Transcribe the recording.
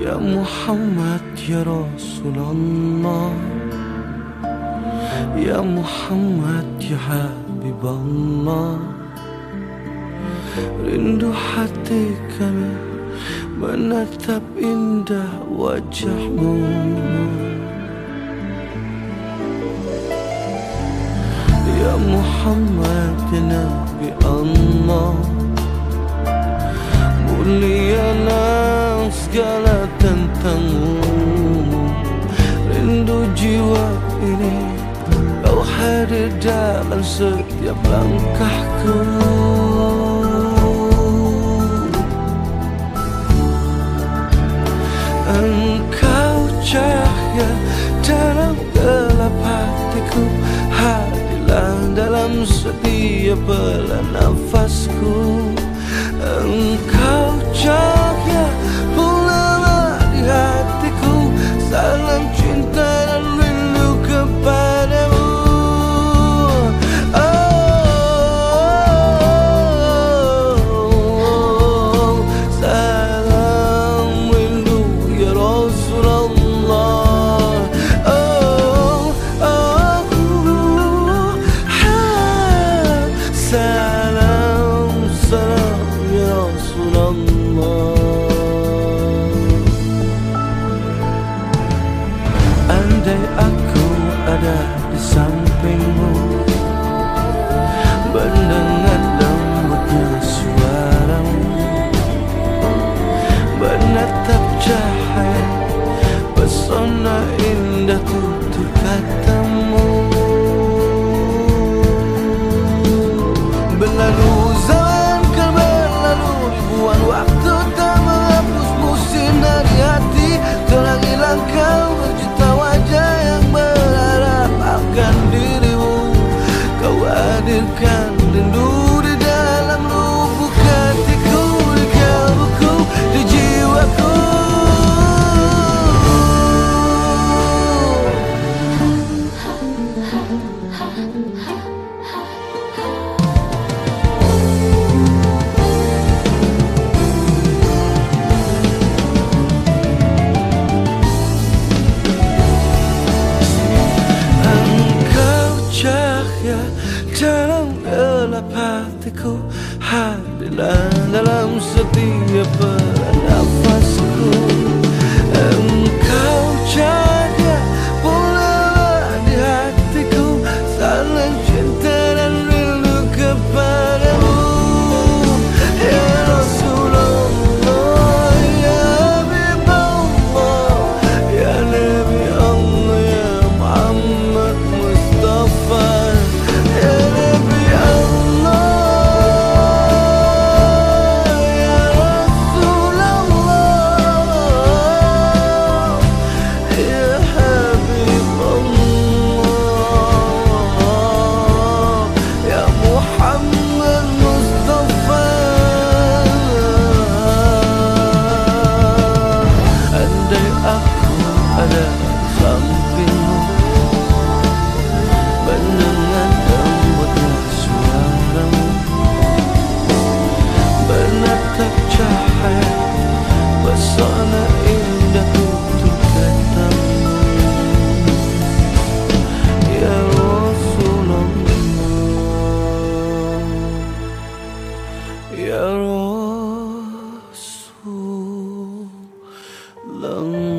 يا محمد يا رسول الله يا محمد يا حبيب الله Rindu hati kami menatap indah wajahmu Ya Muhammad ya Nabi Allah Mulialah segala tentangmu. Rindu jiwa ini Kau hadir dalam setiap langkahku. Engkau cahaya dalam gelap hatiku Hadirlah dalam setiap pelan nafasku. manusia Dalam gelap hatiku Hadirlah dalam setiap 等。